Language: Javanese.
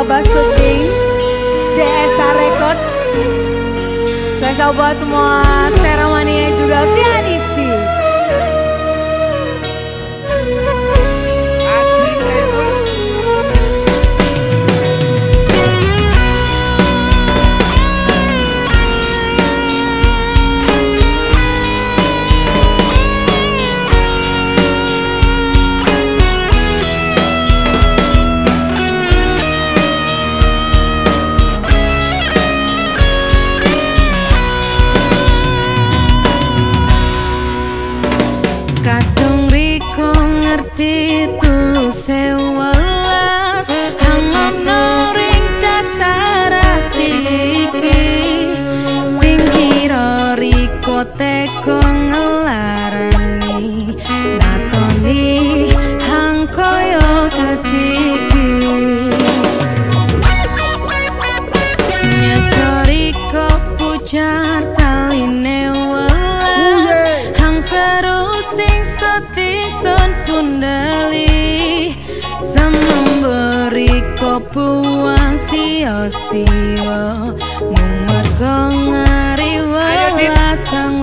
Syuting DSA Record. Spesial buat semua Seramania juga Vianisti Kadung riko ngerti tulus sewelas. Hangono ring dasar hati iki Sing kira riko teko ngelarani. Natoni hang koyo kediki Nyecoriko pujar sing setison pundali Sememberi buang sio-sio Mung mergo ngari welas sang